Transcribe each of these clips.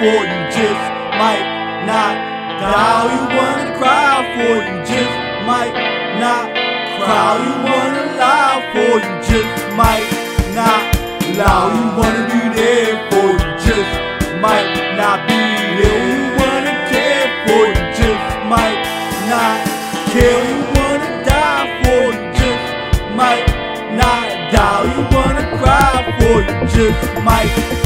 for you just might not die. You wanna cry for you just might not cry. You wanna lie for you just might not lie. You wanna be there for you just might not be there. You wanna care for you just might not care. You wanna die for you just might not die. You wanna cry for you just might.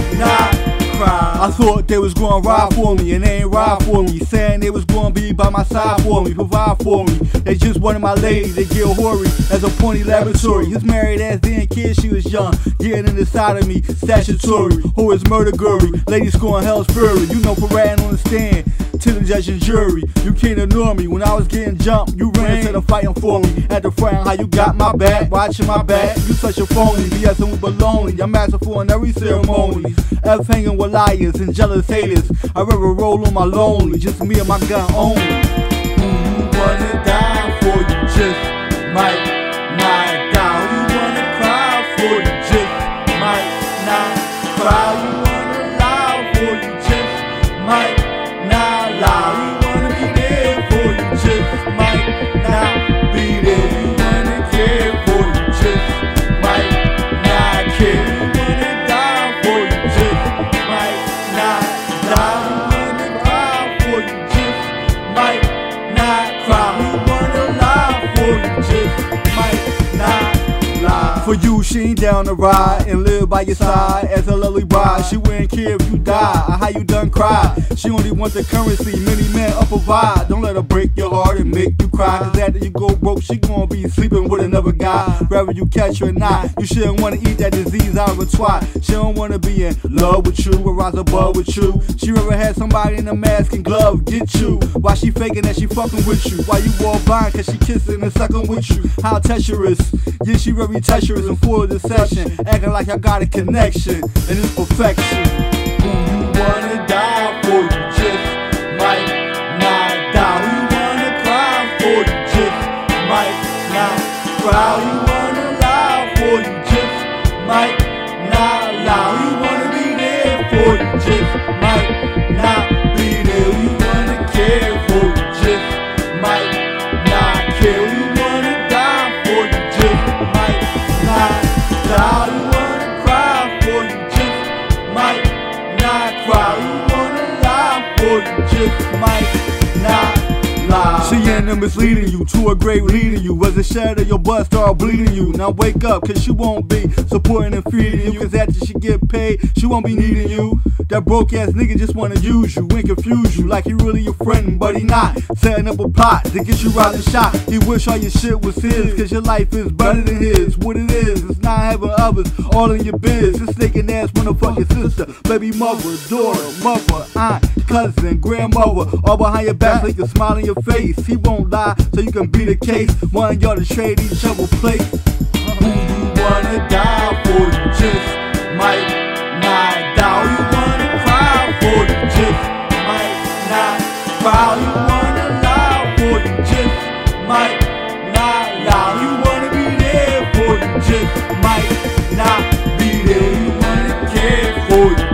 I thought they was gonna ride for me, and they ain't ride for me. Saying they was gonna be by my side for me, provide for me. They just wanted my lady, they get hoary as a pony laboratory. His married ass didn't care she was young, getting in the side of me, statutory. Who is murder gory? Lady scoring hell's fury. You know, for on the stand to the judge and jury. You can't ignore me. When I was getting jumped, you ran instead of fighting for me. At the front, how you got my back, watching my back. You such a phony, BSing with baloney. I'm masterful in every ceremony. F hanging with liars and jealous haters. I rather roll on my lonely, just me and my gun only. Who you wanna die she ain't down to ride and live by your side as a lovely bride. She wouldn't care if you die or how you done cry. She only wants the currency, many men up a vibe. Don't let her break your heart and make you cry. Cause after you go broke, she gonna be sleeping with another guy. Whether you catch her or not, you shouldn't wanna eat that disease out of a twat. She don't wanna be in love with you or rise above with you. She ever had somebody in a mask and glove get you. Why she faking that she fucking with you. Why you all blind cause she kissing and sucking with you. How treacherous. Yeah, she very treacherous and full of deception. Acting like I got a connection and it's perfection. Who you wanna die for? You just might not die. Who you wanna cry for? You just might not cry. Who you wanna lie for? You just might not You just She and them misleading you to a grave leading you. Was a shadow your butt start bleeding you. Now wake up, cause she won't be supporting and feeding you. Cause after she get paid, she won't be needing you. That broke ass nigga just wanna use you and confuse you like he really your friend, but he not. Setting up a plot to get you out the shot. He wish all your shit was his, cause your life is better than his. What it is, it's not having others all in your biz. This snaking ass motherfucking sister, baby mother, daughter, mother, aunt, cousin, grandmother, all behind your back you can smile in your your face. He won't lie, so you can be the case. y'all to trade, each other place. Uh-huh. Who you wanna die for? You just might not die. Or you wanna cry for? You just might not cry. Or you wanna lie for? You just might not lie. You wanna be there for? You just might not be there. You wanna care for? You